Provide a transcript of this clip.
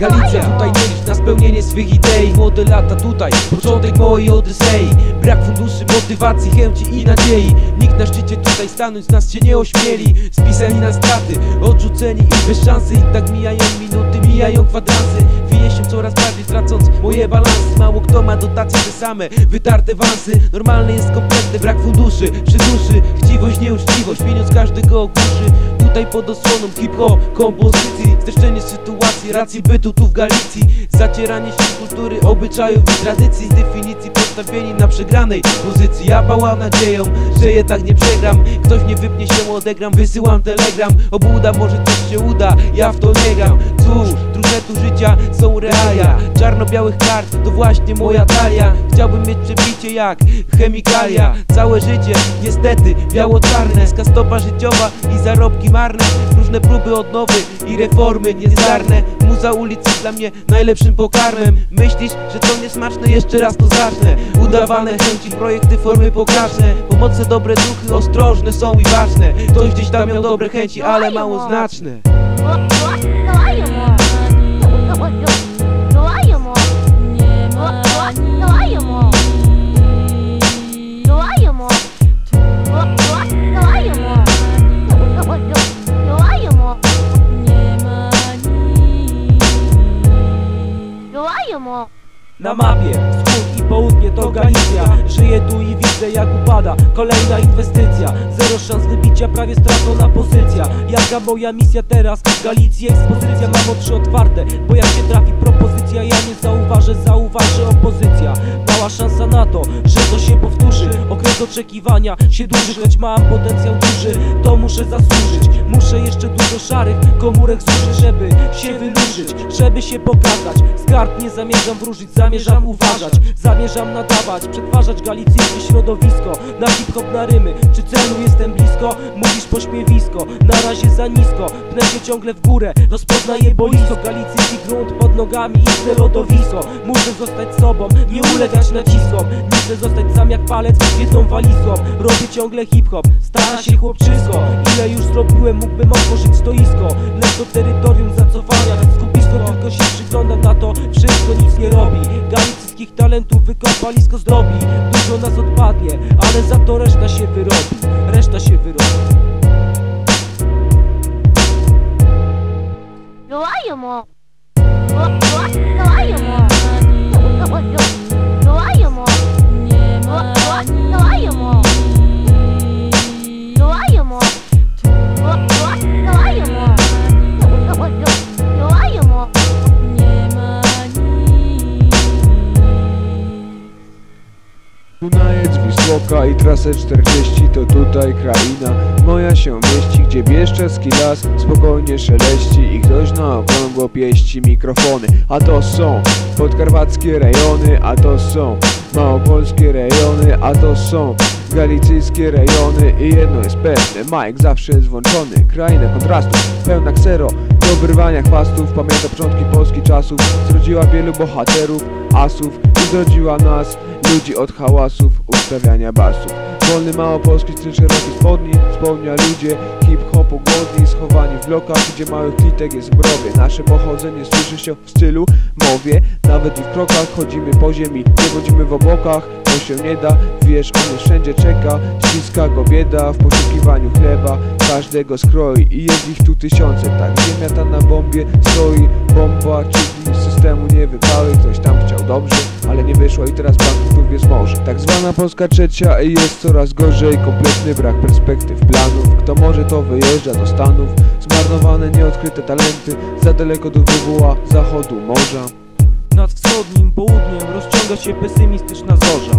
Przyjeżdżam tutaj licz na spełnienie swych idei. Młode lata tutaj, początek mojej odysei Brak funduszy, motywacji, chęci i nadziei. Nikt na szczycie tutaj stanąć nas się nie ośmieli. Spisani na straty, odrzuceni i bez szansy. I tak mijają minuty, mijają kwadransy. Wije się coraz bardziej tracąc moje balansy. Mało kto ma dotacje te same, wytarte wansy. Normalny jest kompletny brak funduszy Przy duszy, chciwość, nieuczciwość Pieniądz każdego ogłuszy Tutaj pod osłoną hip-hop, kompozycji Streszczenie sytuacji, racji bytu tu w Galicji. Zacieranie się kultury, obyczajów i tradycji Z definicji na przegranej pozycji. Ja pałam nadzieją, że jednak nie przegram. Ktoś mnie wypnie się, odegram, wysyłam telegram. Obuda, może coś się uda, ja w to nie gram. Cóż, trudne tu życia są realia. Czarno-białych kart, to właśnie moja talia. Chciałbym mieć przebicie jak chemikalia. Całe życie, niestety, biało-czarne. Skastopa życiowa i zarobki marne. Różne próby odnowy i reformy niezdarne Muza ulicy dla mnie najlepszym pokarmem. Myślisz, że to niesmaczne? Jeszcze raz to zacznę. Udawane chęci, projekty, formy pokaźne Pomocne dobre duchy, ostrożne są i ważne. Ktoś gdzieś tam miał dobre chęci, ale mało znaczne Na mapie wschód i południe to Galicja Żyję tu i widzę jak upada kolejna inwestycja. Zero szans wybicia, prawie stracona pozycja. Jaka moja misja teraz? Galicji ekspozycja Mam oczy otwarte, bo jak się trafi propozycja Ja nie zauważę, zauważy opozycja. Mała szansa na to, że to się powtórzy. Okres oczekiwania się dłuży, choć mam potencjał duży To muszę zasłużyć, muszę jeszcze dużo szarych komórek zużyć Żeby się wynurzyć, żeby się pokazać. Z kart nie zamierzam wróżyć, zamierzam uważać. Zamierzam nadawać, przetwarzać galicyjskie środowisko Na hip-hop, na rymy, czy celu jestem blisko? Mówisz pośmiewisko, na razie za nisko Pnę się ciągle w górę, rozpoznaję boisko Galicyjski grunt pod nogami, istne lodowisko. Muszę zostać sobą, nie ulegać naciskom Nie chcę zostać sam jak palec jedną walizką. Robię ciągle hip-hop, stara się chłopczysko Ile już zrobiłem, mógłbym otworzyć stoisko. Lecz to terytorium zacofania Skupisko tylko się przygląda na to, wszystko nic nie robi. Galicyjskich talentów wykopalisko zdrobi dużo nas odpadnie Ale za to reszta się wyrobi Reszta się wyrobi. Dołaję mu Dołaję mu Dołaję mu Dołaję mu Wisłoka i trasę 40 to tutaj kraina. Moja się mieści, gdzie bieszczadzki las. Spokojnie szeleści I ktoś na okrągło pieści mikrofony. A to są podkarpackie rejony, a to są małopolskie rejony, a to są galicyjskie rejony. I jedno jest pewne, Mike zawsze jest włączony Kraina kontrastów, pełna ksero do obrywania chwastów. Pamięta początki polskich czasów. Zrodziła wielu bohaterów, asów I zrodziła nas, ludzi od hałasów Ustawiania basów. Wolny małopolski styl szeroki spodni Spełnia ludzie hip-hopu głodni Schowani w blokach, gdzie małych klitek jest browie Nasze pochodzenie słyszy się w stylu mowie Nawet i w krokach chodzimy po ziemi Nie chodzimy w obłokach, to się nie da Wiesz, on wszędzie czeka Ściska go bieda w poszukiwaniu chleba Każdego skroi i jest ich tu tysiące. Tak, ziemia ta na bombie stoi Bomba, czyli systemu nie wypały Ktoś tam dobrze, ale nie wyszło i teraz bankrutów jest może. Tak zwana Polska trzecia jest coraz gorzej Kompletny brak perspektyw, planów. Kto może to wyjeżdża do Stanów. Zmarnowane, nieodkryte talenty Za daleko do wybuła zachodu morza. Nad wschodnim południem rozciąga się pesymistyczna zorza